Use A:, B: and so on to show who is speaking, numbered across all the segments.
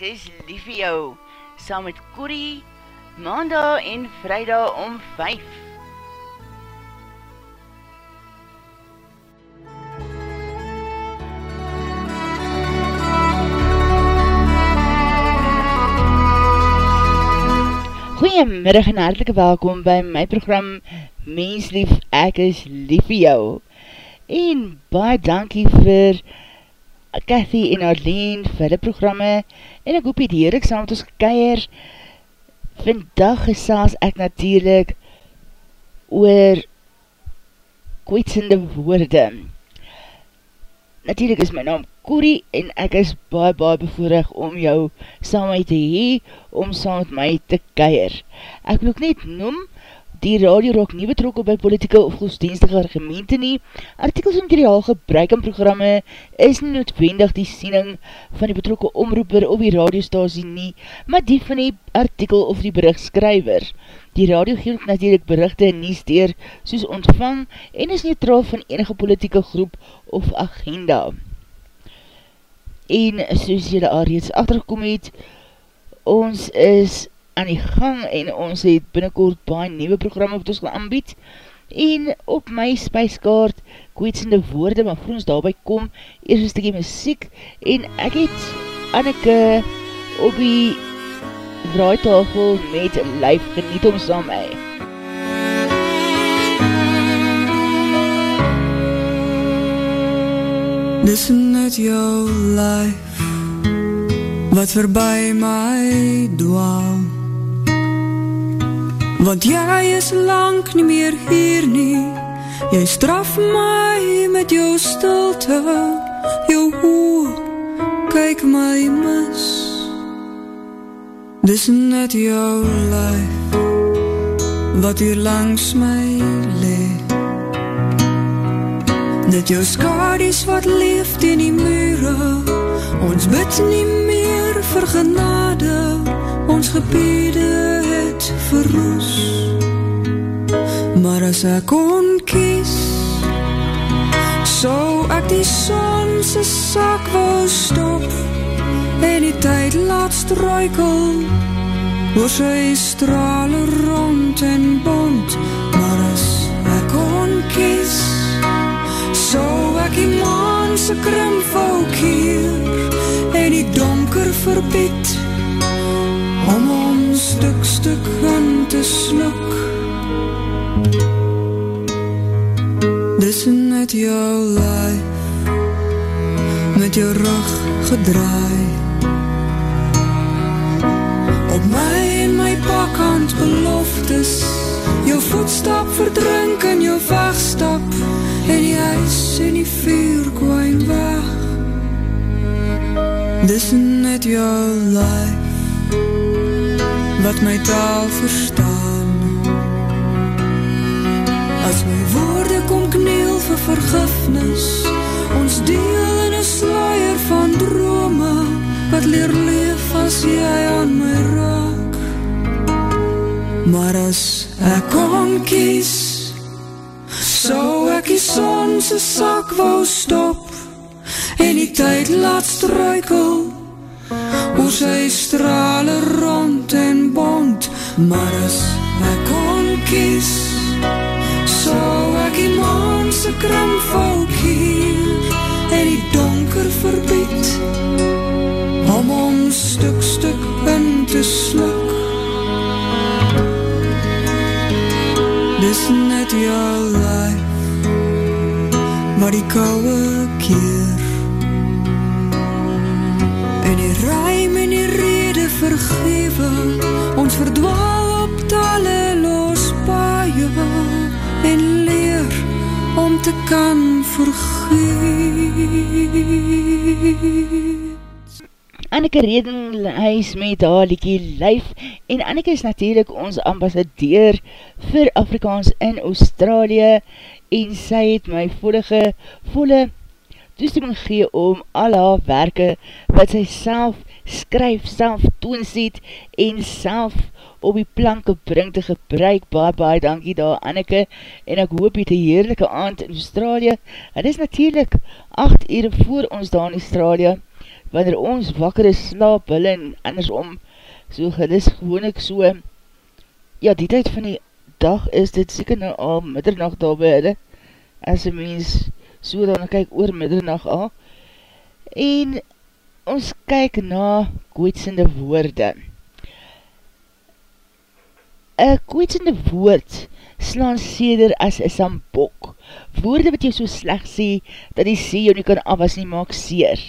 A: Ek is lief vir jou, saam met Corrie, maandag en vrijdag om 5. Goeiemiddag en hartelike welkom by my program Mens lief, ek is lief vir jou. En baie dankie vir Cathy en Arlene vir die programme en ek hoop die heerlik saam met ons gekeier. Vandag gesaas ek natuurlijk oor kwetsende woorde. Natuurlijk is my naam Corrie en ek is baie baie bevoorig om jou saam met te hee, om saam met my te keier. Ek wil ook net noem, die radio raak nie betrokken by politieke of godsdienstige argumente nie. Artikels en materiaal gebruik in programme is nie noodwendig die siening van die betrokken omroeper of die radiostasie nie, maar die van die artikel of die berichtskryver. Die radio geef natuurlijk berichte en nies dier soos ontvang en is neutraal van enige politieke groep of agenda. En soos jylle al reeds achtergekom het, ons is aan die gang en ons het binnenkort baie nieuwe programme wat ons gaan aanbied. En op my spijskaart kwetsende woorde, maar voor ons daarby kom eers een stukje muziek en ek het Anneke op die draaitafel met live geniet om saam my
B: Dis net jou life wat verby my dwaal Want jy is lang nie meer hier nie. Jy straf my met jou stilte. Jou oor, kyk my mis. Dis net jou lyf Wat hier langs my leef Net jou skadies wat leef in die mure. Ons bid nie meer vir genade Ons gebiede het verroes. Maar as ek kon kies Sou ek die sonse sak wou stop En die tyd laat struikel Oor sy strale rond en bond. Maar as ek kon kies Sou ek die maanse krimp wou keer En die donker verbied Om ons stuk stuk in te sluk. Dis net jou lijf Met jou rug gedraai. Op my en my pakkant beloftes Jou voetstap verdrink in jou wegstap En die huis en die vuur Dis net jou lijf Wat my taal verstaan As my woorde kom kniel vir vergifnis Ons deel in een sluier van drome Wat leer leef as jy aan my raak. Maar as ek kon kies Sou ek die sonse sak wou stop En die tyd laat struikel. Oor sy strale rond en bond Maar as ek kon kies Sou ek die maanse krimp wou keer En die donker verbied Om om stuk stuk in te sluk. Dis net jou lijf Maar die kouwe keer vergewe Ons verdwaal op talle los paie En leer om te kan vergeet.
A: Anneke Redenhuis met haar liekie Lyf en Anneke is natuurlijk ons ambassadeur vir Afrikaans in Australië en sy het my vollige volle toestemming gee om al haar werke wat sy self skryf, self toonsiet en self op die planke bring te gebruik. Baie, baie dankie daar Anneke en ek hoop jy een heerlijke aand in Australië. Het is natuurlijk 8 uur voor ons daar in Australië wanneer ons wakker is, slaap hulle en andersom, so gedis gewoon ek so, ja, die tyd van die dag is dit seker nou al middernacht daar by hulle, as een mens so dan kyk oor middernacht al, en ons kyk na kwetsende woorde. Een kwetsende woord slaan seder as een sambok, woorde wat jy so sleg sê, dat die sê jou nie kan afwas nie maak seer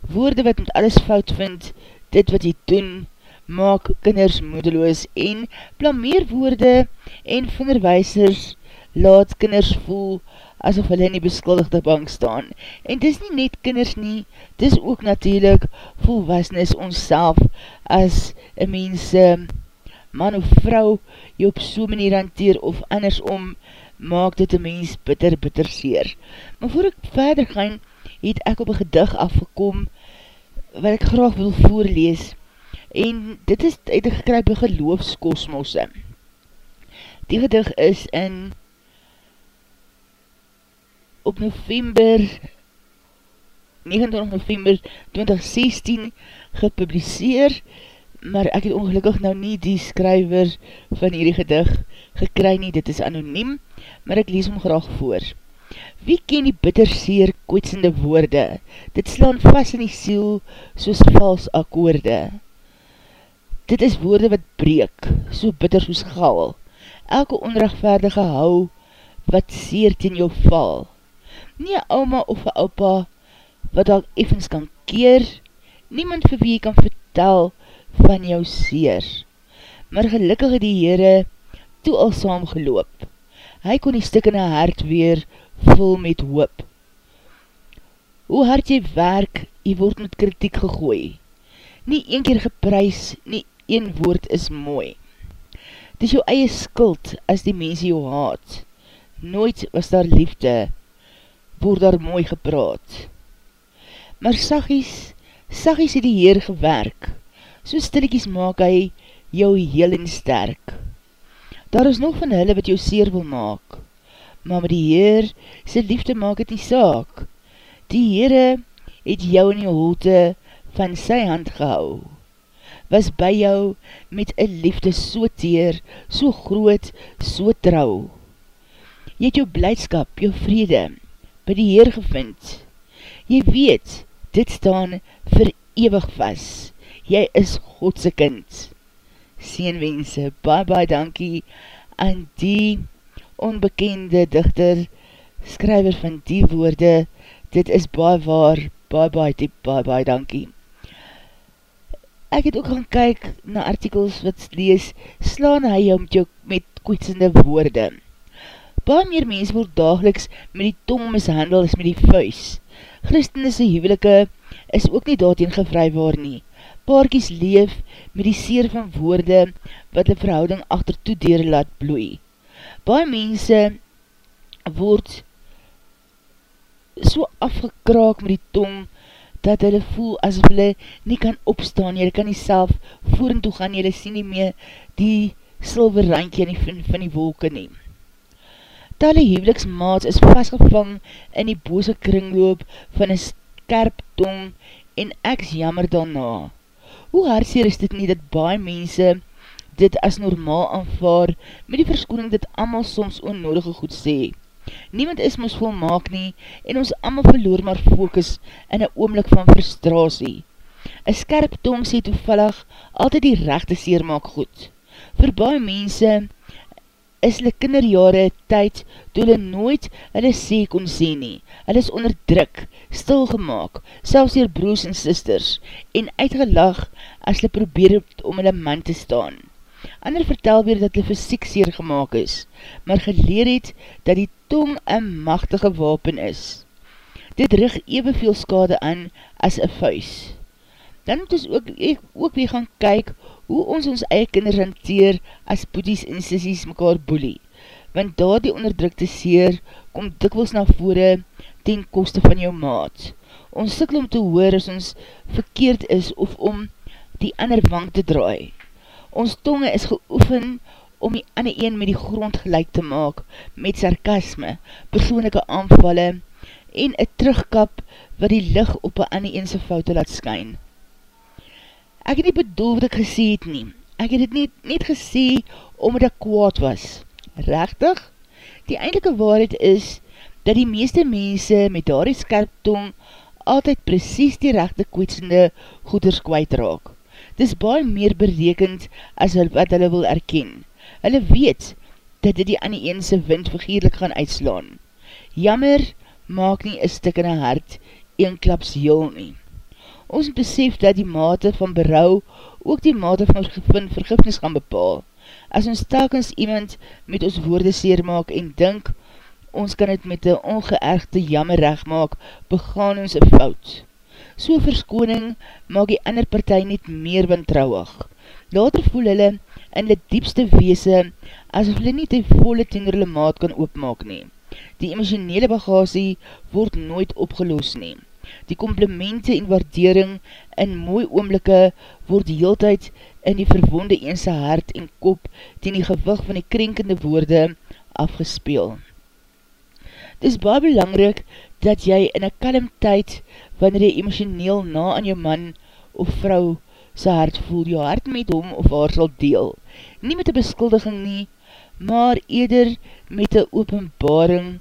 A: woorde wat met alles fout vind, dit wat jy doen, maak kinders moedeloos en blameer woorde en vingerwijsers laat kinders voel asof hulle in die beskuldigde bank staan. En dis nie net kinders nie, dis ook natuurlijk volwasnis ons self as een mens man of vrou jy op so manier hanteer of andersom maak dit een mens bitter bitter seer. Maar voor ek verder gaan, het ek op een gedig afgekom wat ek graag wil voorlees en dit is uit die gekrype geloofskosmosse. Die gedig is in op november 29 november 2016 gepubliseer maar ek het ongelukkig nou nie die skryver van hierdie gedig gekry nie, dit is anoniem maar ek lees hom graag voor. Wie ken die bitterseer kwetsende woorde? Dit slaan vast in die siel soos vals akkoorde. Dit is woorde wat breek, so bitter soos gal. Elke onrechtvaardige hou wat seer ten jou val. Nie een oma of een opa wat al evens kan keer, niemand vir wie jy kan vertel van jou seer. Maar gelukkig die Heere toe al saam geloop. Hy kon die stik in die hart weer vol met hoop. Hoe hard jy werk, jy word met kritiek gegooi. Nie een keer geprys, nie een woord is mooi. Het is jou eie skuld as die mense jou haat. Nooit was daar liefde, word daar mooi gepraat. Maar sagies, sagies het die Heer gewerk, so stillekies maak hy jou heel en sterk. Daar is nog van hulle wat jou seer wil maak, maar met die Heer, sy liefde maak het nie saak. Die Heere het jou in die holte van sy hand gehou, was by jou met een liefde so teer, so groot, so trouw. Jy het jou blijdskap, jou vrede, by die Heer gevind. Jy weet, dit staan vir ewig vast. Jy is Godse kind. Seenwense, bye bye dankie aan die onbekende dichter, skryver van die woorde, dit is baie waar, baie baie diep, baie baie dankie. Ek het ook gaan kyk na artikels wat lees, slaan hy jou met jou met kwetsende woorde. Baie meer mens word dageliks met die tong mishandel as met die vuis. Christenisse huwelike is ook nie daarteen gevrywaar nie. Paarkies leef met die seer van woorde wat die verhouding achter toedere laat bloei baie mense word so afgekraak met die tong, dat hulle voel as hulle nie kan opstaan, jy kan nie self voor en toe gaan, jy sien nie meer die silver randje van, van die wolke neem. Talle huweliksmaats is vastgevang in die bose kringloop van een skerp tong en ek is jammer daarna. Hoe hartseer is dit nie dat baie mense dit as normaal aanvaar, met die verskoning dit amal soms onnodige goed sê. Niemand is ons volmaak nie, en ons amal verloor maar focus in een oomlik van frustratie. Een skerp tong sê toevallig altyd die rechte seer maak goed. Voor baie mense is hulle kinderjare tyd toe hulle nooit hulle sê kon sê nie. Hulle is onderdruk, stilgemaak, selfs hier broers en sisters, en uitgelag as hulle probeer om hulle man te staan. Ander vertel weer dat die fysiek seer gemaakt is, maar geleer het dat die tong een machtige wapen is. Dit rig evenveel skade aan as een vuis. Dan moet ons ook, ook weer gaan kyk hoe ons ons eie kinders hanteer as boedies en sissies mekaar boelie. Want daar die onderdrukte seer kom dikwels na vore ten koste van jou maat. Ons sikkel om te hoor as ons verkeerd is of om die ander wang te draai. Ons tonge is geoefen om die ander een met die grond gelijk te maak, met sarkasme, persoonlijke aanvalle en een terugkap wat die licht op een ander eense foute laat skyn. Ek het nie bedoel wat ek gesê het nie. Ek het het net, net gesê omdat ek kwaad was. Rechtig? Die eindelike waarheid is dat die meeste mense met daar die skerp tong altyd precies die rechte kwetsende goeders kwijt raak. Dis baie meer berekend as wat hulle wil erken. Hulle weet dat dit die aan die eense wind vergeerlik gaan uitslaan. Jammer, maak nie een stik in een hart, een klaps heel nie. Ons besef dat die mate van berouw ook die mate van vergifnis gaan bepaal. As ons telkens iemand met ons woorde seer maak en dink, ons kan het met die ongeërgde jammer recht maak, begaan ons een fout. So verskoning maak die ander partij net meer wantrouwig. Later voel hulle in die diepste weese, asof hulle nie die volle tenger hulle maat kan oopmaak nie. Die emotionele bagasie word nooit opgeloos nie. Die komplimente en waardering in mooi oomlikke word die heeltijd in die verwonde eense hart en kop ten die gewig van die krenkende woorde afgespeel. Het is baie belangrik dat jy in een kalm tyd, wanneer jy emotioneel na aan jou man of vrou sy hart voel, jou hart met hom of haar sal deel. Nie met een beskuldiging nie, maar eerder met een openbaring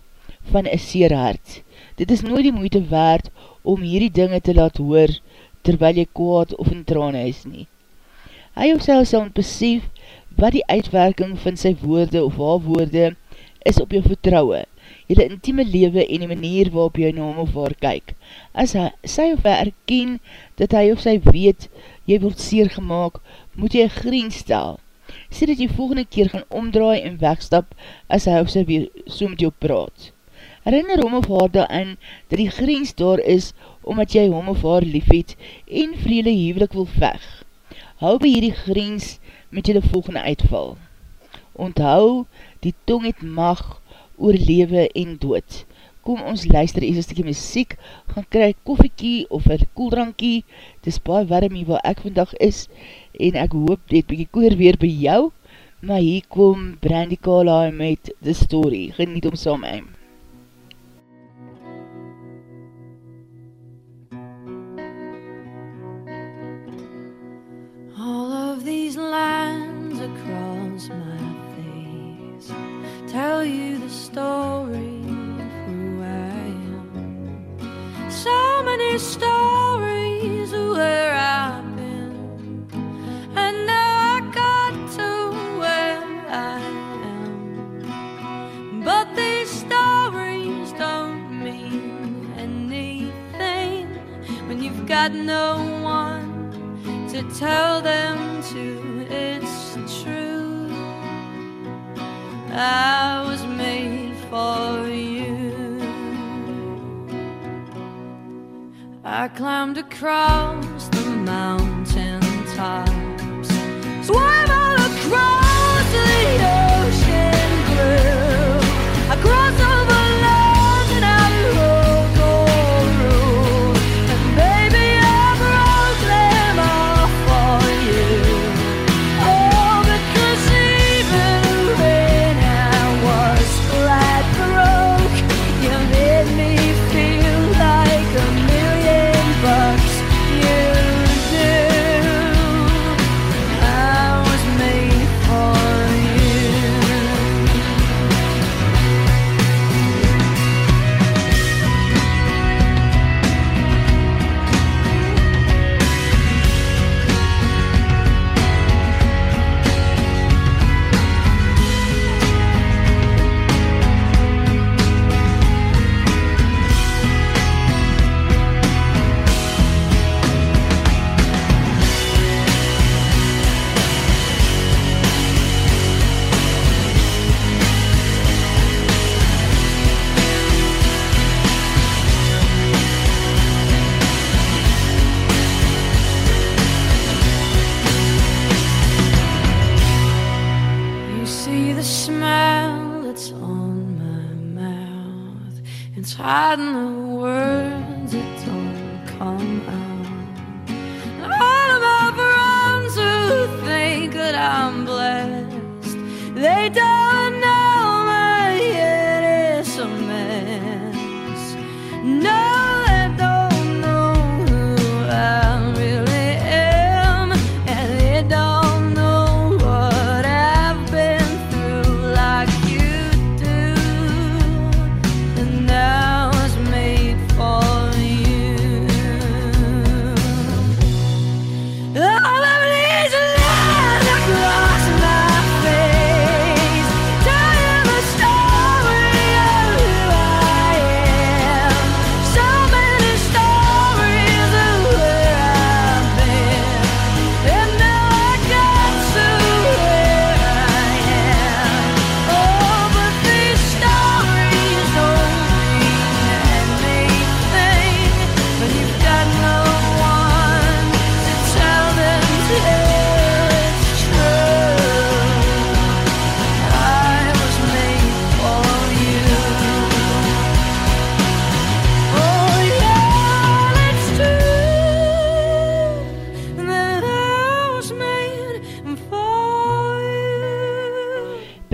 A: van een seer hart. Dit is nooit die moeite waard om hierdie dinge te laat hoor, terwyl jy kwaad of in trane is nie. Hy of sy sal besef wat die uitwerking van sy woorde of haar woorde is op jou vertrouwe, jylle intieme lewe en die manier waarop jy na hom of haar kyk. As hy, sy of hy erken dat hy of sy weet jy word seer gemaakt, moet jy een grens stel. Sê dat jy volgende keer gaan omdraai en wegstap as hy of sy weer so met jou praat. Herinner hom of haar daarin dat die grens daar is omdat jy hom of haar lief het en vrede hevelik wil veg. Hou by hierdie grens met jylle volgende uitval. Onthou, die tong het mag oor lewe en dood. Kom ons luister eers een stukje muziek, gaan kry koffiekie of een koeldrankie, het is baie warm hier waar ek vandag is, en ek hoop dit bykie koer weer by jou, maar hier kom Brandy Carlyle met The Story, geniet om saam heim.
C: Of these lines across my face Tell you the story of who I am. So many stories of where I've been, and now I got to where I am. But these stories don't mean anything when you've got no one to tell them to. It's true. I was made for you. I climbed across the mountain tops, swam all across the ocean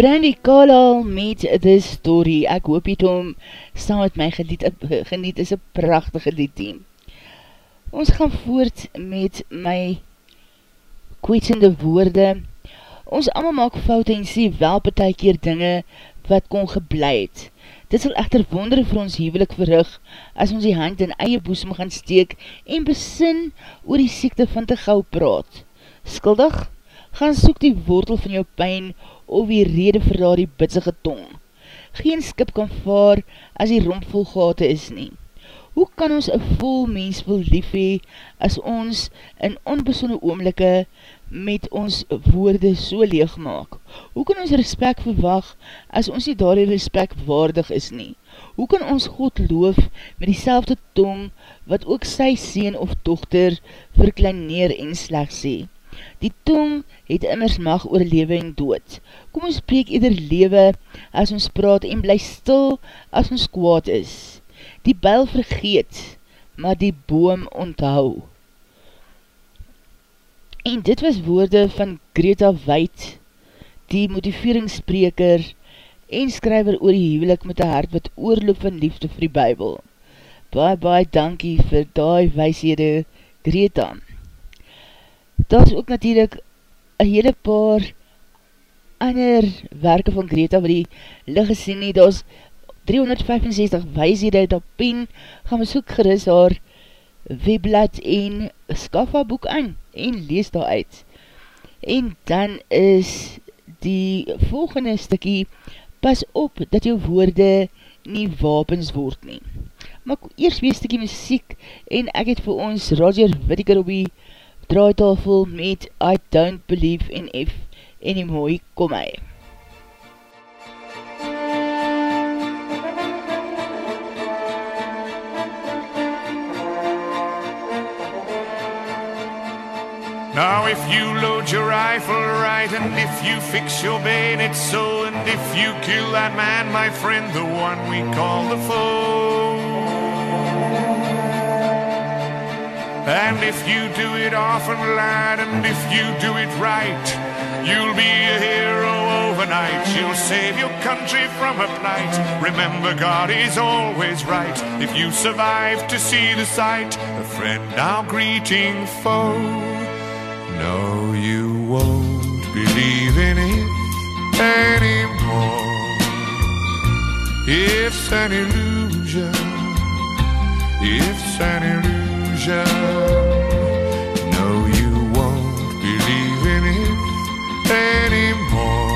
A: Brandy Carlisle met The Story. Ek hoop jy om saam met my geniet, geniet is een prachtige liedie. Ons gaan voort met my kwetsende woorde. Ons allemaal maak fout en sê wel betek hier dinge wat kon gebleid. Dit sal echter wondere vir ons hevelik verrug as ons die hand in eie boesem gaan steek en besin oor die siekte van te gauw praat. Skuldig, gaan soek die wortel van jou pijn of die rede vir daar die bitsige tong. Geen skip kan vaar as die romp vol gate is nie. Hoe kan ons een vol mens wil lief hee as ons in onbesonde oomlikke met ons woorde so leeg maak? Hoe kan ons respect verwag as ons nie daar die respect waardig is nie? Hoe kan ons God loof met die tong wat ook sy sien of dochter verkleineer en slecht sê? Die tong het immers mag oor lewe en dood. Kom ons spreek ieder lewe as ons praat en bly stil as ons kwaad is. Die bel vergeet, maar die boom onthou. En dit was woorde van Greta Weid, die motiveringsspreker en skryver oor die huwelik met die hart wat oorloop van liefde vir die Bijbel. Baie, baie dankie vir die wijshede, Greta. Daar is ook natuurlijk een hele paar ander werke van Greta wat die licht gesien nie. Daar is 365 wijsheid op pen, gaan we soek geris haar webblad en skaffa boek aan en lees daar uit. En dan is die volgende stikkie, pas op dat jou woorde nie wapens word nie. Maar eerst weer stikkie muziek en ek het vir ons Roger Whittaker op die draaitafel met I Don't Believe in If Anymore, kom hy.
D: Now if you load your rifle right and if you fix your bayonet so and if you kill that man, my friend, the one we call the foe And if you do it often, lad, and if you do it right, you'll be a hero overnight. You'll save your country from a plight. Remember, God is always right. If you survive to see the sight, a friend now greeting foe. No, you won't believe in it anymore. It's an illusion. It's an illusion No, you won't believe in it anymore.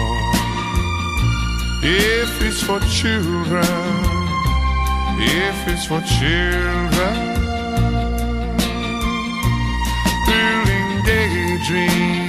D: If it's for children, if it's for children, building daydreams.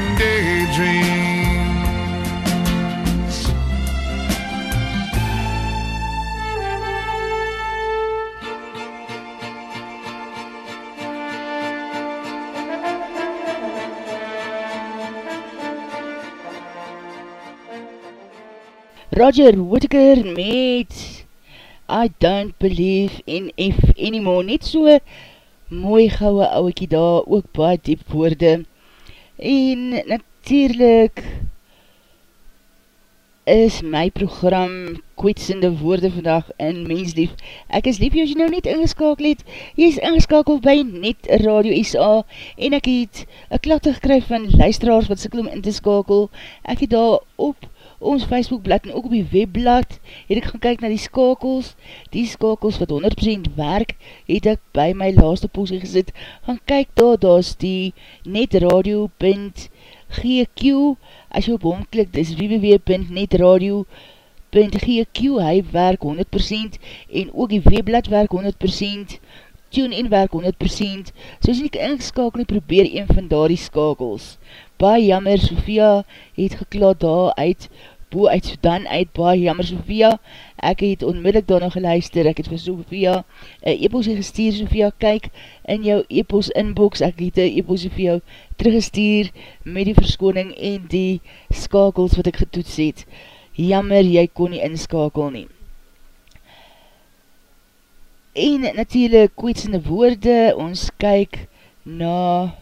A: Roger Whittaker met I don't believe in if anymore. Net so mooi gouwe ouwekie daar, ook baie diep woorde. En natuurlijk is my program kwetsende woorde vandag in Menslief. Ek is lief, as jy nou net ingeskakel het, jy is ingeskakel by Net Radio SA en ek het een klatte gekryf van luisteraars wat sikkel om in te skakel. Ek het daar op ons Facebookblad en ook op die webblad het ek gaan kyk na die skakels, die skakels wat 100% werk, het ek by my laaste postie gesit, gaan kyk daar, daar is die netradio.gq as jy op hom klik, dis www.netradio.gq, hy werk 100% en ook die webblad werk 100%, TuneIn werk 100%, so as jy nie ingeskakel probeer een van daar die skakels. Baie jammer, Sophia het geklaad daar uit, boe uit Sudan uit, baie jammer Sophia, ek het onmiddellik daarna geluister, ek het vir Sophia een e-post gestuur, Sophia, kyk in jou e-post inbox, ek het een e-post vir jou teruggestuur met die verskoning en die skakels wat ek getoets het. Jammer, jy kon nie inskakel nie. En natuurlijk kwetsende woorde, ons kyk na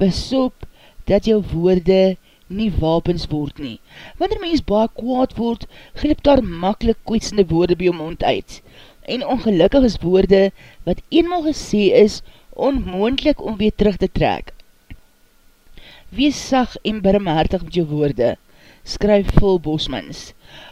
A: besop dat jou woorde nie wapens word nie. Wanneer mens baie kwaad word, glip daar makkelijk kwetsende woorde by jou mond uit. En ongelukkig is woorde, wat eenmaal gesê is, onmoendlik om weer terug te trek. Wees sag en barmhartig met jou woorde, skryf vol bosmans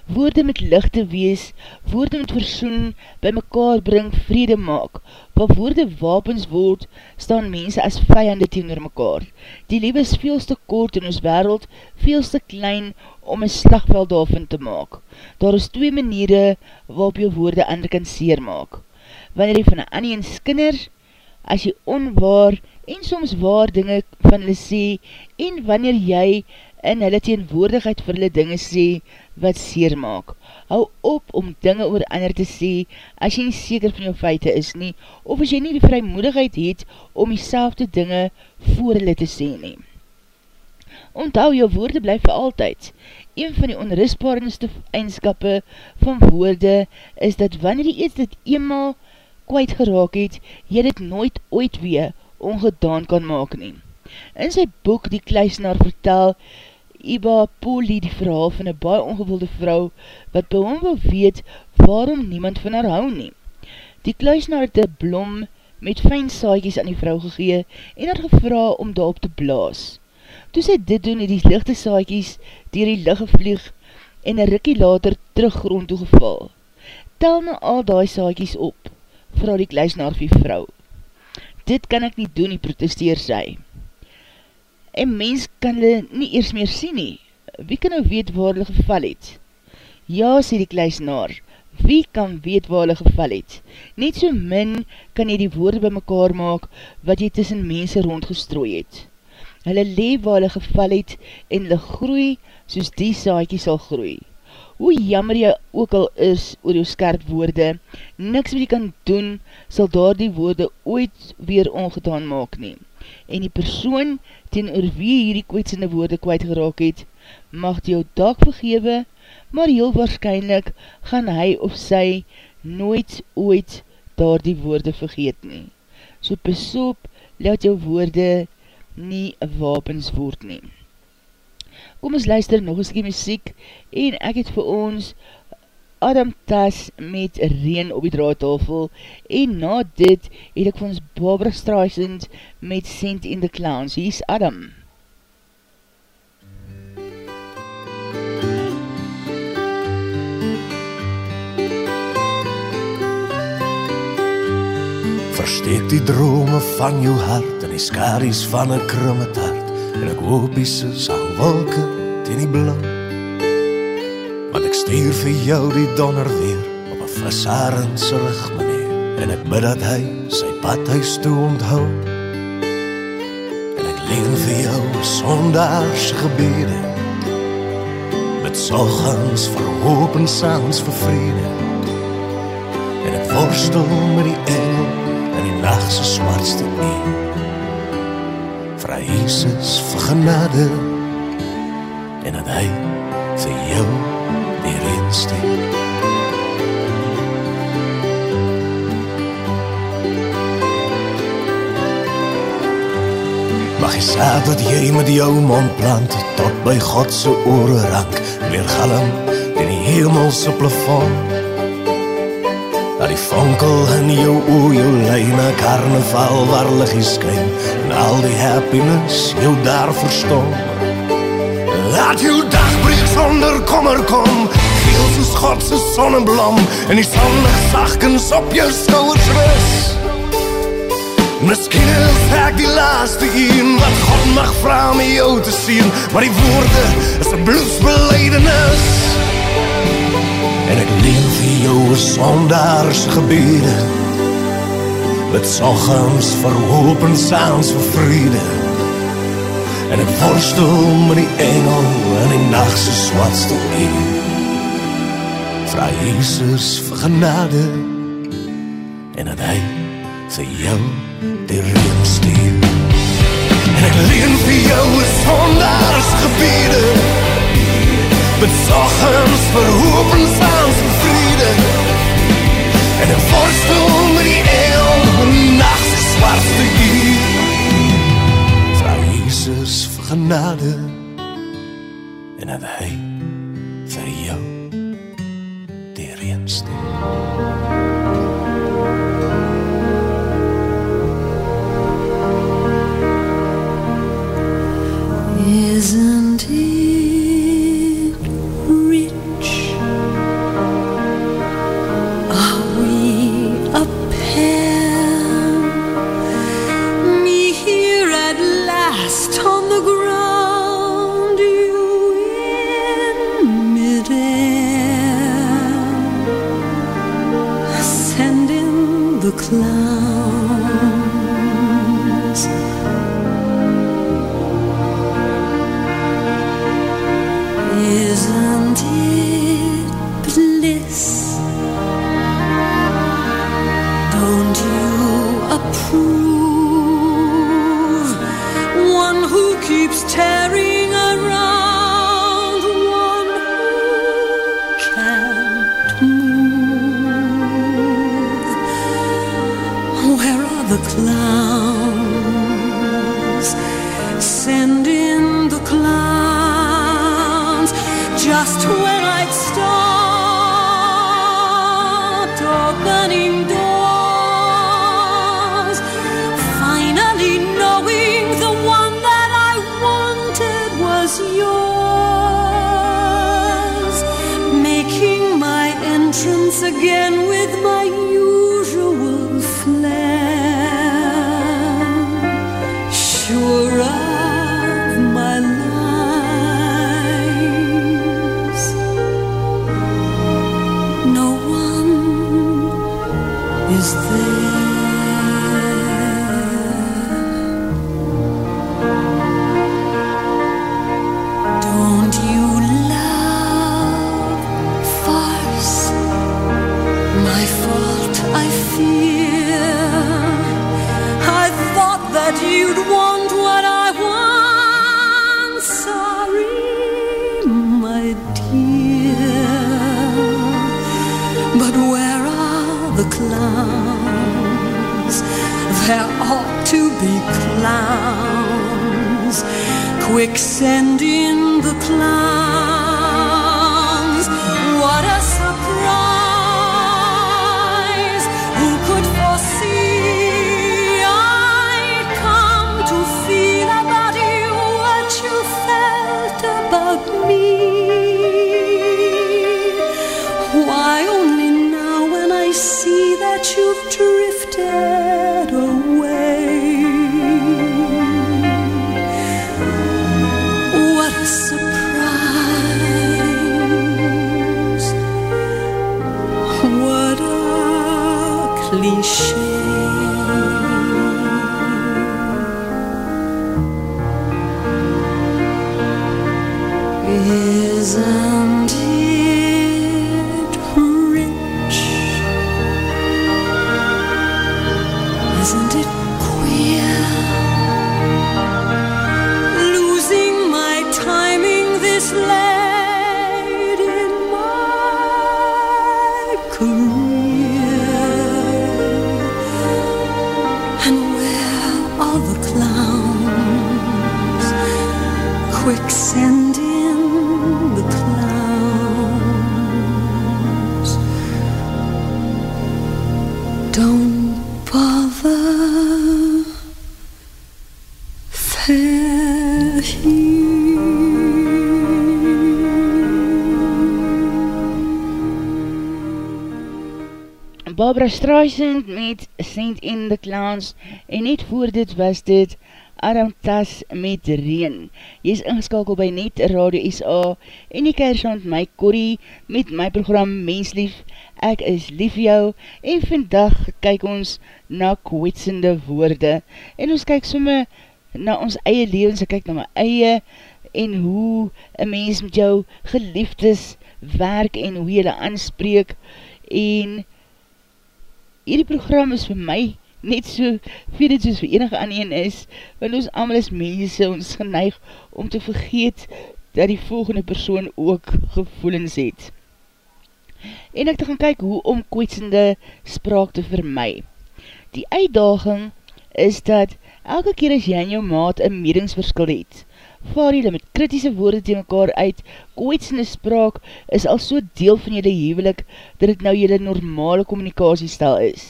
A: woorde met lichte wees, woorde met versoen, by mekaar bring, vrede maak, waar woorde wapens word, staan mense as vijande teenoor mekaar. Die lewe is veelste kort in ons wereld, veelste klein om een slagveld daarvan te maak. Daar is twee maniere waarop jou woorde ander kan seer maak. Wanneer jy van een ander skinner, as jy onwaar en soms waar dinge van hulle sê, en wanneer jy in hulle teenwoordigheid vir hulle dinge sê, wat seer maak. Hou op om dinge oor ander te sê, as jy nie seker van jou feite is nie, of as jy nie die vrymoedigheid het om die selfde dinge voor hulle te sê nie. Onthou, jou woorde blyf vir altyd. Een van die onrustbaarendste eindskappe van woorde is dat wanneer jy iets dit eenmaal kwijt geraak het, jy dit nooit ooit weer ongedaan kan maak nie. In sy boek Die Kluisnaar vertel, Iba Poli die verhaal van een baie ongewolde vrou, wat by hom wil weet waarom niemand van haar hou nie. Die kluisnaar het die blom met fijn saaikies aan die vrou gegee en het gevra om daarop te blaas. Toe sy dit doen, het die lichte saaikies dier die ligge vlieg en een rikkie later terug grond toegeval. Tel nou al die saaikies op, vraag die kluisnaar vir vrou. Dit kan ek nie doen, die protesteer sy en mens kan hulle nie eers meer sien nie. Wie kan nou weet waar hulle geval het? Ja, sê die kluisnaar, wie kan weet waar hulle geval het? Net so min kan jy die woorde by mekaar maak wat jy tussen mense rondgestrooi het. Hulle leef waar hulle geval het en hulle groei soos die saaikie sal groei. Hoe jammer jy ook al is oor jou skerp woorde, niks wat jy kan doen, sal daar die woorde ooit weer ongedaan maak neem en die persoon ten oor wie hierdie kwetsende woorde kwijt geraak het, mag jou dag vergewe, maar heel waarschijnlijk gaan hy of sy nooit ooit daar die woorde vergeet nie. So besoop, laat jou woorde nie wapens word nie. Kom ons luister nog eens die muziek en ek het vir ons Adam Tas met Reen op die draadtafel en na dit het ek vir ons Barbara Streisand met Saint in the Clowns. Hier is Adam.
E: Versteek die drome van jou hart en die skaries van een krumme taart en ek hoop die sal wolke teen die Want ek stuur vir jou die donder weer op 'n visarendse rug meneer en ek bid dat hy sy pad huis toe onthou. En ek leen vir jou sondaars gebede met soggens vir hoop en sans vir vrede. En ek worstel met die engel in die nag se swartste uur. Vra Jesus vir genade en dat hy vir jou reensteen. Mag jy sê dat jy met jou mond plant tot by God se ore rank, weer galm in die hemelse plafond. Dat die vonkel in jou oë jou lyne karnaval waar liggies skyn en al die happiness jou daar verstom. Laat jou dag breek sonder kommer kom, geel soos God se sonneblom en die sonlig sagkens op jou skouers rus. Miskien is ek die laaste een wat God mag vra om jou te sien, maar die woorde is 'n bloedsbelydenis. En ek leen vir jou 'n sondaars gebede. Met soggens vir hoop en saans vir vrede. En ek worstel met die engel in die nag se swartste uur. Vra Jesus vir genade en dat hy vir jou die reën stuur. En ek leen vir jou 'n sondaars gebede. Met soggens vir hoop en saans vir vrede. En ek worstel met die engel in die nag se swartste uur. Vra Jesus vir genade en dat hy vir jou die reën stuur.
B: Isn't
A: Barbara Streisand met Saint in the Clowns en net voor dit was dit Adam Tas met Reen. Jy is ingeskakel by Net Radio SA en die kersand my Corrie met my program Menslief. Ek is lief jou en vandag kyk ons na kwetsende woorde en ons kyk somme na ons eie levens, ek kyk na my eie en hoe een mens met jou geliefdes werk en hoe jy hulle aanspreek en hierdie program is vir my net so veel het soos vir enige aan een is, want ons allemaal is mense, ons geneig om te vergeet dat die volgende persoon ook gevoelens het. En ek te gaan kyk hoe om kwetsende spraak te vermy. Die uitdaging is dat elke keer as jy en jou maat een medingsverskil het, vaar jylle met kritiese woorde tegen mekaar uit, kwetsende spraak is al so deel van jylle hevelik, dat het nou jylle normale communicatiestel is.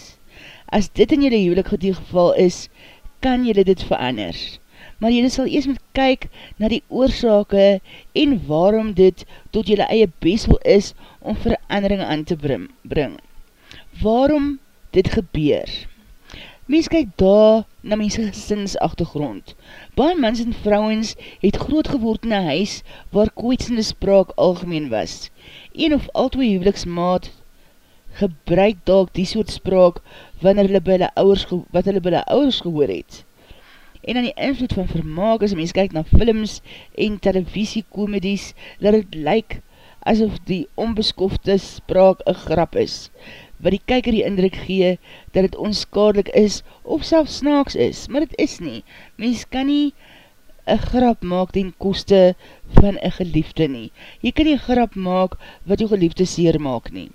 A: As dit in jylle huwelik die geval is, kan jylle dit verander. Maar jylle sal eers moet kyk na die oorzake en waarom dit tot jylle eie besel is om verandering aan te bring. Waarom dit gebeur? Mens kyk daar na mense gesinsachtergrond. Baie mans en vrouwens het groot geword in een huis waar kwetsende spraak algemeen was. Een of al twee huweliksmaat gebruik dalk die soort spraak wanneer hulle by hulle ouders, wat hulle by hulle ouders gehoor het. En aan die invloed van vermaak, as mens kyk na films en televisiekomedies, dat het lyk asof die onbeskofte spraak een grap is, wat die kyker die indruk gee, dat het onskadelik is, of self snaaks is, maar het is nie. Mens kan nie een grap maak ten koste van een geliefde nie. Jy kan nie grap maak wat jou geliefde seer maak nie.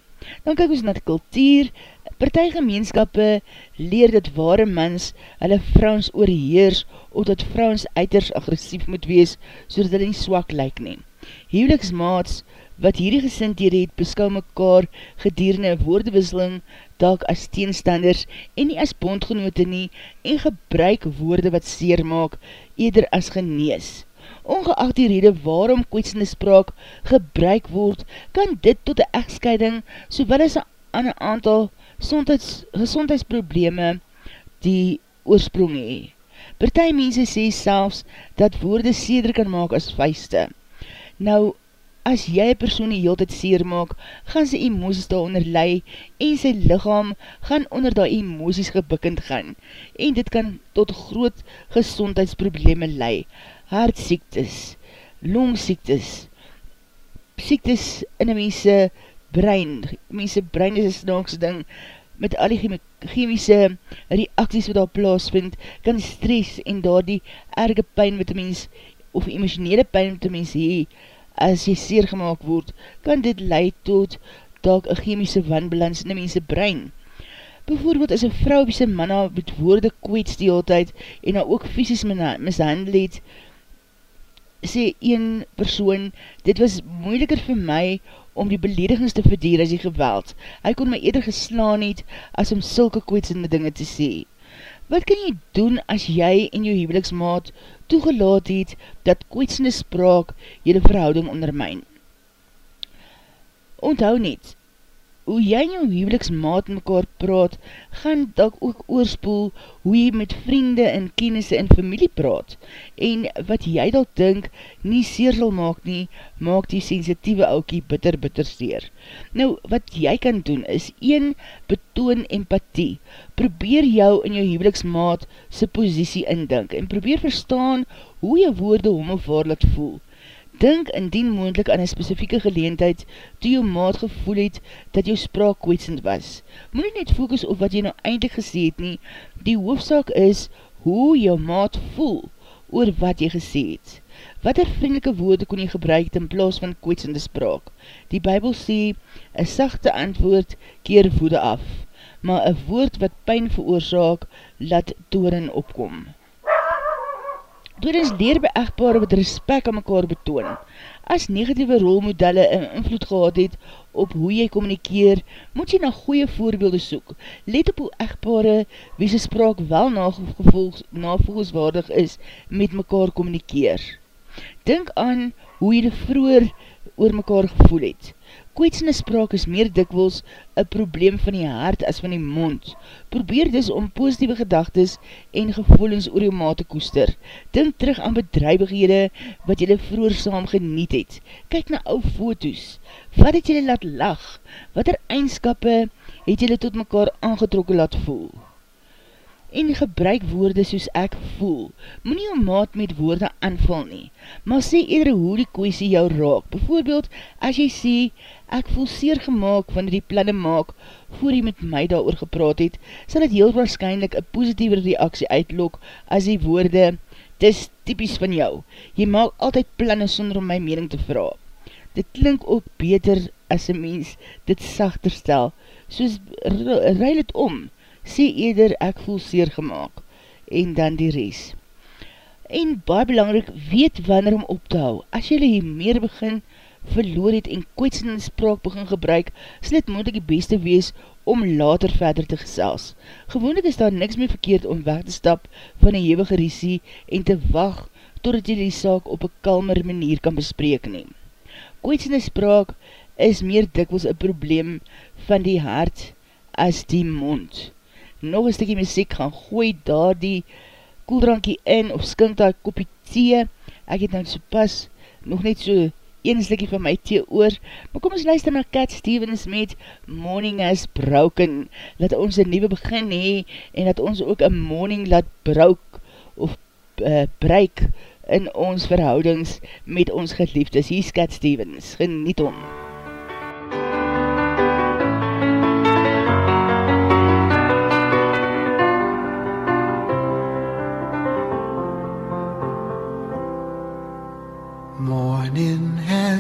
A: Dan kyk ons na die kultuur, partij gemeenskappe leer dat ware mens hulle vrouwens oorheers of dat vrouwens uiters agressief moet wees so dat hulle nie swak lyk nie. Huweliksmaats wat hierdie gesintede het beskou mekaar gedierende woordewisseling dalk as teenstanders en nie as bondgenote nie en gebruik woorde wat seer maak eerder as genees ongeacht die rede waarom kwetsende spraak gebruik word, kan dit tot die echtscheiding sowel as aan een aantal gezondheidsprobleme die oorsprong hee. Partij mense sê selfs dat woorde seder kan maak as vuiste. Nou, as jy persoon die heel tyd seer maak, gaan sy emoties daar onder lei en sy lichaam gaan onder daar emoties gebukkend gaan en dit kan tot groot gezondheidsprobleme lei hartsiektes, longsiektes, siektes in die mense brein, mense brein is een snaakse ding, met al die chemische reacties wat daar plaas vind, kan stress en daar die erge pijn wat die mens, of emotionele pijn wat die mens hee, as jy seer gemaakt word, kan dit leid tot dalk een chemische wanbalans in die mense brein. Bijvoorbeeld as een vrou wie sy manna met woorde kweets die altijd en nou ook fysisk mishandel het, sê een persoon, dit was moeiliker vir my om die beledigings te verdeer as die geweld. Hy kon my eerder geslaan het as om sulke kwetsende dinge te sê. Wat kan jy doen as jy en jou huweliksmaat toegelaat het dat kwetsende spraak jylle verhouding ondermijn? Onthou net, hoe jy en jou huweliksmaat mekaar praat, gaan dat ook oorspoel hoe jy met vriende en kennisse en familie praat. En wat jy dat dink nie seer sal maak nie, maak die sensitieve oukie bitter bitter seer. Nou, wat jy kan doen is, 1. Betoon empathie. Probeer jou en jou huweliksmaat sy positie indink en probeer verstaan hoe jy woorde hom of waar laat voel. Dink indien moendlik aan een specifieke geleentheid toe jou maat gevoel het dat jou spraak kwetsend was. Moet nie net focus op wat jy nou eindelijk gesê het nie, die hoofdzaak is hoe jou maat voel oor wat jy gesê het. Wat er vriendelike woorde kon jy gebruik in plaas van kwetsende spraak? Die bybel sê, een sachte antwoord keer woede af, maar een woord wat pijn veroorzaak, laat toren opkom. Tweedens leer by echtpare wat respect aan mekaar betoon. As negatieve rolmodelle een invloed gehad het op hoe jy communikeer, moet jy na goeie voorbeelde soek. Let op hoe echtpare wie sy spraak wel navolgswaardig is met mekaar communikeer. Dink aan hoe jy vroeger oor mekaar gevoel het. Kwetsende spraak is meer dikwels een probleem van die hart as van die mond. Probeer dus om positieve gedagtes en gevoelens oor jou maat te koester. Dink terug aan bedrijvighede wat jylle vroeger saam geniet het. Kyk na ou foto's. Wat het jylle laat lach? Wat er eindskappe het jylle tot mekaar aangetrokken laat voel? En gebruik woorde soos ek voel. Moe jou maat met woorde aanval nie, maar sê eerder hoe die kwestie jou raak. Bijvoorbeeld, as jy sê, ek voel seer gemaakt wanneer die planne maak voor jy met my daar gepraat het, sal het heel waarschijnlijk een positieve reaksie uitlok as die woorde, dis typies van jou. Jy maak altyd planne sonder om my mening te vraag. Dit klink ook beter as een mens dit sachter stel, soos ruil het om, sê eerder ek voel seer gemaakt, en dan die res. En baie belangrik, weet wanneer om op te hou. As jylle hier meer begin verloor het en kwetsende spraak begin gebruik, sal het moeilijk die beste wees om later verder te gesels. Gewoonlik is daar niks meer verkeerd om weg te stap van een hevige risie en te wacht totdat jy die saak op een kalmer manier kan bespreek neem. Kwetsende spraak is meer dikwels een probleem van die hart as die mond nog een stikkie muziek gaan gooi daar die koeldrankie in of skink daar kopie thee. Ek het nou so pas nog net so een stikkie van my thee oor. Maar kom ons luister na Cat Stevens met Morning as Broken. Laat ons een nieuwe begin hee en dat ons ook een morning laat brouk of uh, breik in ons verhoudings met ons geliefdes. Hier is Cat Stevens. Geniet om.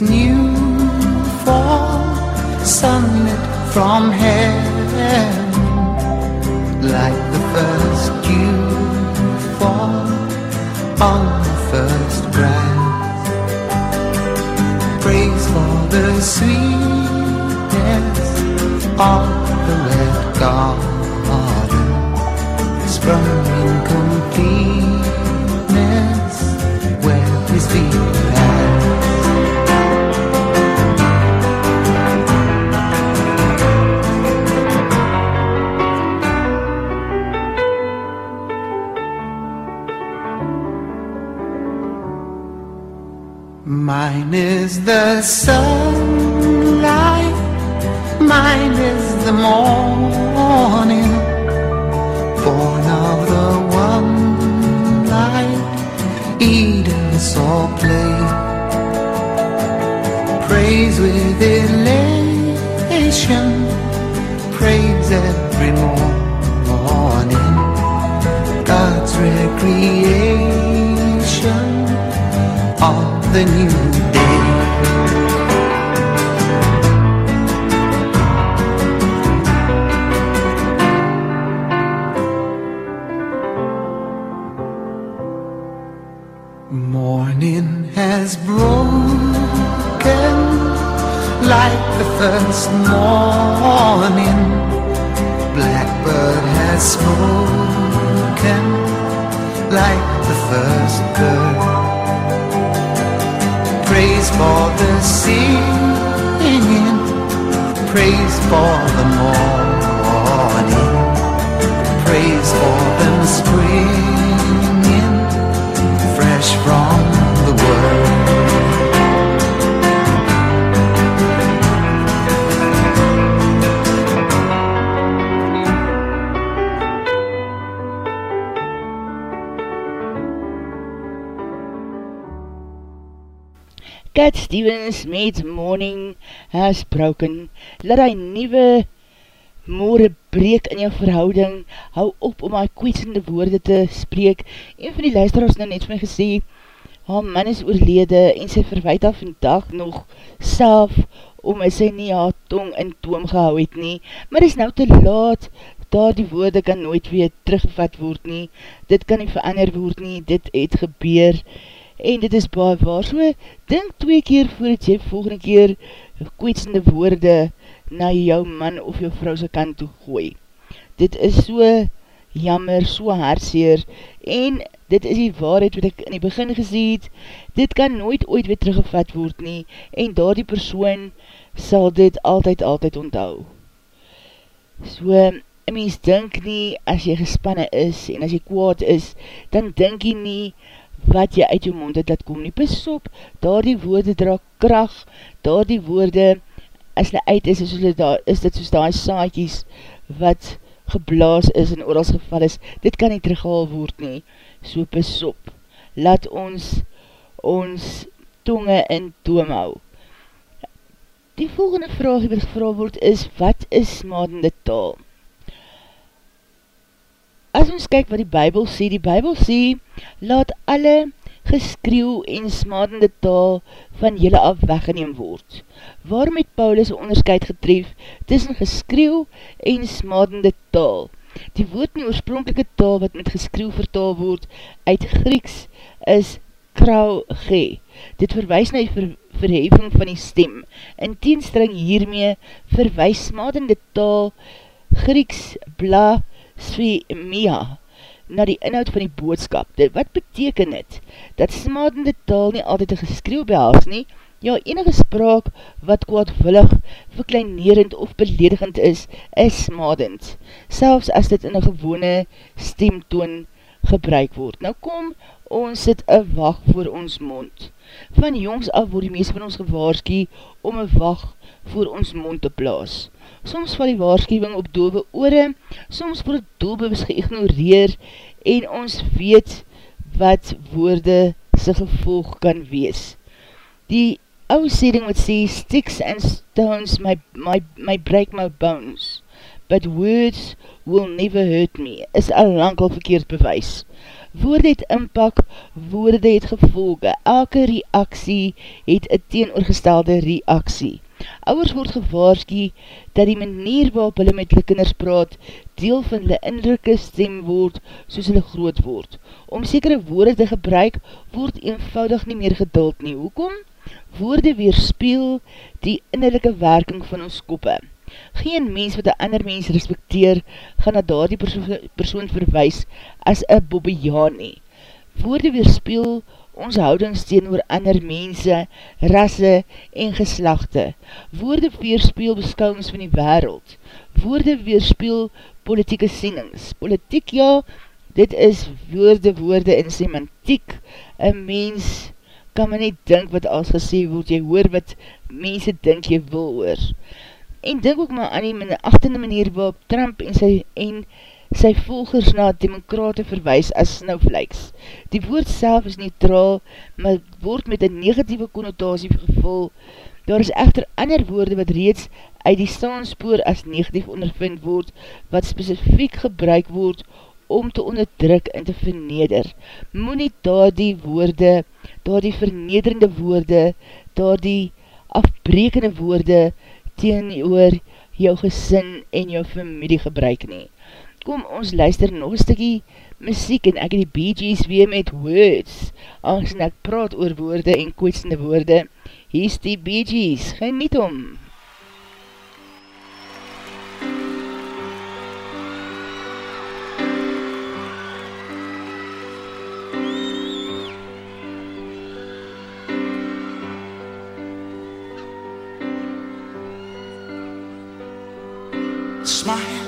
F: new fall, sunlit from heaven, like the first dew fall on the sunlight, mine is the morning, born of the one light, Eden saw play. Praise with elation, praise every morning, God's recreation of the new
A: Cat Stevens met Morning Has Broken. Laat hy nieuwe moore breek in jou verhouding. Hou op om hy kwetsende woorde te spreek. Een van die luisteraars nou net vir my gesê, haar man is oorlede en sy verwijt af vandag nog self om hy sy nie haar tong in toom gehou het nie. Maar is nou te laat, daar die woorde kan nooit weer teruggevat word nie. Dit kan nie verander word nie, dit het gebeur en dit is baie waar. So, denk twee keer voordat jy volgende keer kwetsende woorde na jou man of jou vrou se kant toe gooi. Dit is so jammer, so hartseer en dit is die waarheid wat ek in die begin gesê het, dit kan nooit ooit weer teruggevat word nie en daar die persoon sal dit altyd, altyd onthou. So, een mens dink nie, as jy gespanne is en as jy kwaad is, dan dink jy nie wat jy uit jou mond het laat kom nie. Pas op, daar die woorde dra kracht, daar die woorde, as hulle uit is, is, daar, is dit soos daar saadjies wat geblaas is en oorals geval is, dit kan nie terughaal word nie. So pas op, laat ons ons tonge in toom hou. Die volgende vraag wat gevraag word is, wat is smadende taal? As ons kyk wat die Bijbel sê, die Bijbel sê, laat alle geskreeuw en smadende taal van jylle af weggeneem word. Waarom het Paulus onderscheid getref tussen geskreeuw en smadende taal? Die woord in die oorspronkelike taal wat met geskreeuw vertaal word uit Grieks is krauw ge. Dit verwijs na die ver verheving van die stem. In teenstring hiermee verwijs smadende taal Grieks bla svemia na die inhoud van die boodskap. Dit, wat beteken dit? Dat smadende taal nie altyd een geskreeuw behals nie, ja enige spraak wat kwaadwillig, verkleinerend of beledigend is, is smadend, selfs as dit in een gewone stemtoon gebruik word. Nou kom, ons sit een wacht voor ons mond. Van jongs af word die meest van ons gewaarski om een wacht voor ons mond te plaas. Soms val die waarschuwing op dove oore, soms word doelbewus geïgnoreer en ons weet wat woorde sy gevolg kan wees. Die ouwe sêding wat sê, sticks and stones my, my, my break my bones, but words will never hurt me, is al lang al verkeerd bewys woorde het inpak, woorde het gevolge, elke reaksie het een teenoorgestelde reaksie. Ouers word gewaarski dat die manier waarop hulle met hulle kinders praat, deel van hulle innerlijke stem word soos hulle groot word. Om sekere woorde te gebruik, word eenvoudig nie meer geduld nie. Hoekom? Woorde weerspeel die innerlijke werking van ons koppe. Geen mens wat een ander mens respecteer, gaan na daar die persoon, persoon verwijs as een bobbejaan nie. Woorde weerspeel ons houdings teen oor ander mense, rasse en geslachte. Woorde weerspeel beskouwings van die wereld. Woorde weerspeel politieke sienings. Politiek ja, dit is woorde, woorde en semantiek. Een mens kan my net dink wat als gesê word, jy hoor wat mense dink jy wil hoor en dink ook maar aan die achtende manier waarop Trump en sy, en sy volgers na demokrate verwijs as snowflakes. Die woord self is neutraal, maar word met een negatieve connotatie gevul. Daar is echter ander woorde wat reeds uit die staanspoor as negatief ondervind word, wat specifiek gebruik word om te onderdruk en te verneder. Moe nie daar die woorde, daar die vernederende woorde, daar die afbrekende woorde, teen oor jou gesin en jou familie gebruik nie. Kom, ons luister nog een stikkie muziek en ek die Bee Gees weer met words. Aangezien ek praat oor woorde en kwetsende woorde, hier is die Bee Gees, geniet om.
G: smile,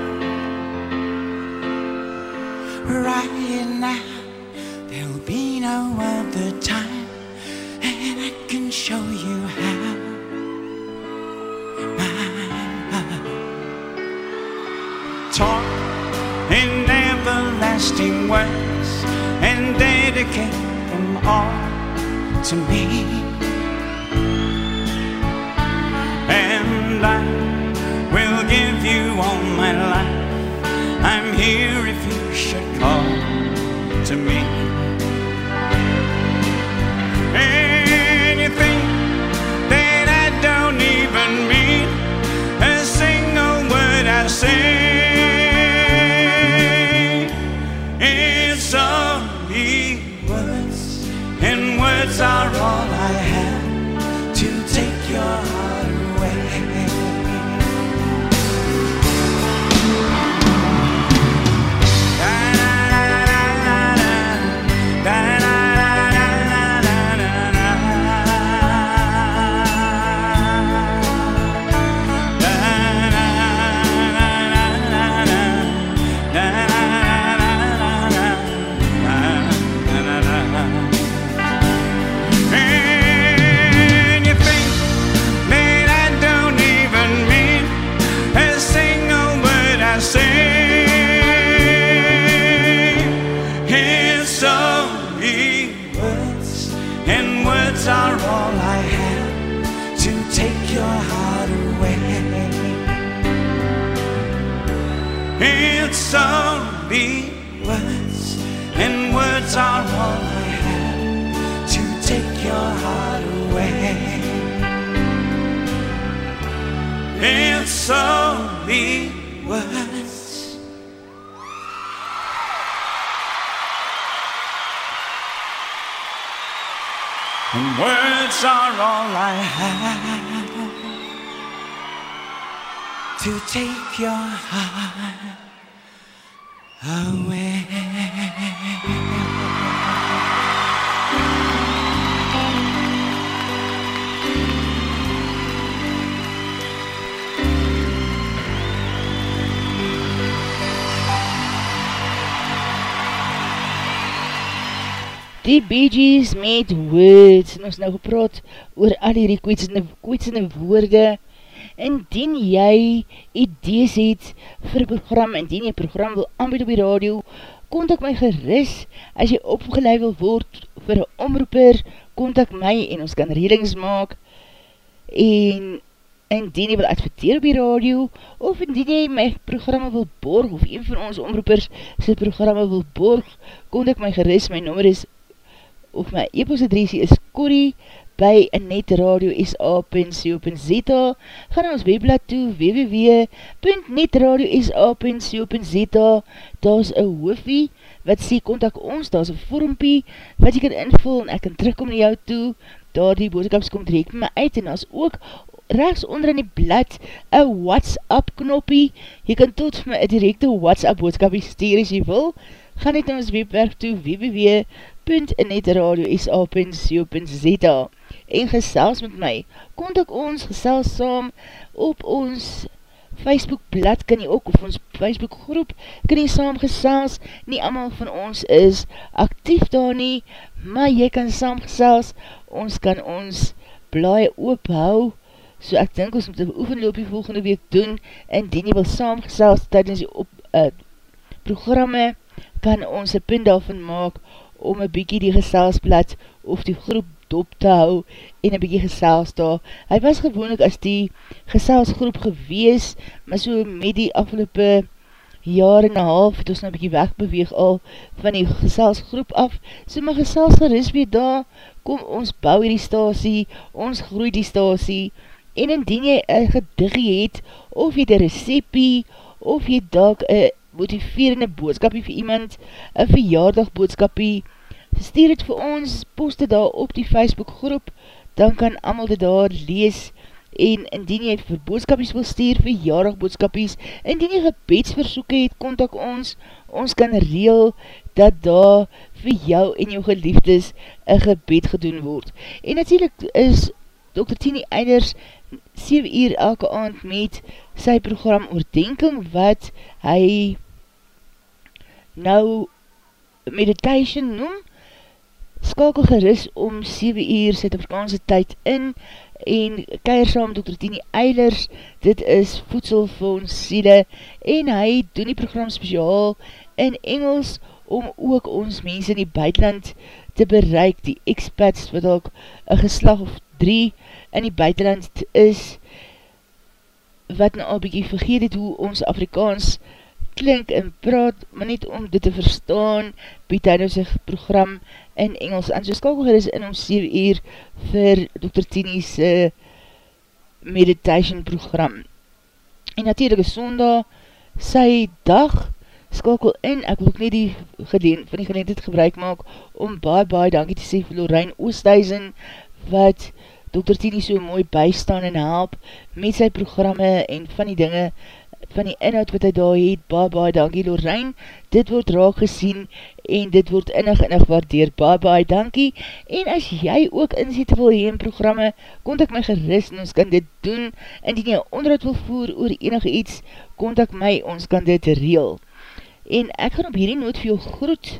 G: Right now, there'll be no other time, and I can show you how. Talk in everlasting words and dedicate them all to me. Away. It's only words. And words are all I have to take your heart away.
A: Die Bee Gees met words, en ons nou gepraat oor al die kwetsende, kwetsende woorde, indien jy idees het vir program, indien jy program wil aanbied op die radio, kontak my geris, as jy opgeleid wil word vir een omroeper, kontak my en ons kan redings maak, en indien jy wil adverteer op die radio, of indien jy my programme wil borg, of een van ons omroepers sy programme wil borg, kontak my geris, my nummer is of my e-postadresie is corrie by netradio.sa.co.za Ga na ons webblad toe www.netradio.sa.co.za Daar is een hoofie wat sê kontak ons, daar is een vormpie wat jy kan invul en ek kan terugkom na jou toe. Daar die boodskaps komt reken my uit en is ook rechts onder in die blad een WhatsApp knoppie. Jy kan tot my directe WhatsApp boodskapie stuur as jy wil. Ga net na ons webwerf toe www www.netradio.sa.co.za en gesels met my. Kontak ons, gesels saam op ons Facebook blad, kan jy ook op ons Facebook groep, kan jy saam gesels, nie allemaal van ons is actief daar nie, maar jy kan saam gesels, ons kan ons blaai ophou, so ek dink ons moet een oefenloopie volgende week doen, en die nie wil saam gesels, tydens die op, uh, programme, kan ons een punt daarvan maak, om een bykie die geselsblad of die groep dop te hou en een bykie gesels daar. Hy was gewoonlik as die geselsgroep gewees, maar so met die afgelope jaar en een half het ons nou bykie wegbeweeg al van die geselsgroep af. So my gesels geris weer daar, kom ons bou die stasie, ons groei die stasie, en indien jy een gediggie het, of jy die recepie, of jy dalk een motiverende boodskapie vir iemand, een verjaardag boodskapie, stuur het vir ons, post het daar op die Facebook groep, dan kan amal dit daar lees, en indien jy vir boodskapies wil stuur, verjaardag boodskapies, indien jy gebedsversoeken het, kontak ons, ons kan reel, dat daar vir jou en jou geliefdes een gebed gedoen word. En natuurlijk is Dr. Tini Eiders 7 uur elke aand met sy program oordenking wat hy nou meditation noem, skakel geris om 7 uur Suid-Afrikaanse tyd in en keir saam Dr. Tini Eilers, dit is Voedsel vir ons siele en hy doen die program speciaal in Engels om ook ons mense in die buitenland te bereik, die expats wat ook een geslag of drie in die buitenland is, wat nou al bykie vergeet het hoe ons Afrikaans klink en praat, maar net om dit te verstaan, bied hy nou sy program in Engels aan. So skakel is in ons 7 uur vir Dr. Tini's uh, meditation program. En natuurlijk is sondag sy dag skakel in, ek wil ook nie die gedeen, van die geleendheid gebruik maak om baie baie dankie te sê vir Lorraine Oosthuizen wat Dr. Tini so mooi bystaan en help met sy programme en van die dinge van die inhoud wat hy daar het, baie baie dankie Lorraine, dit word raak gesien en dit word innig innig waardeer, baie baie dankie, en as jy ook inzet wil heen programme, kontak my geris en ons kan dit doen, indien jy onderhoud wil voer oor enige iets, kontak my, ons kan dit reel. En ek gaan op hierdie noot vir jou groet,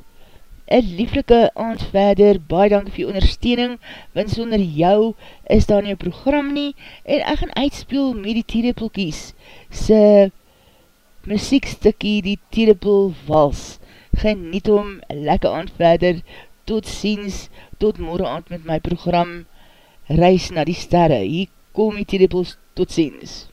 A: een lieflike aand verder, baie dankie vir jou ondersteuning, want sonder jou is daar nie een program nie, en ek gaan uitspeel met die tierepelkies, sy muziekstukkie die Tierepel Wals. Geniet om, lekker aand verder, tot ziens, tot morgen aand met my program Reis na die Sterre. Hier kom die Tierepels, tot ziens.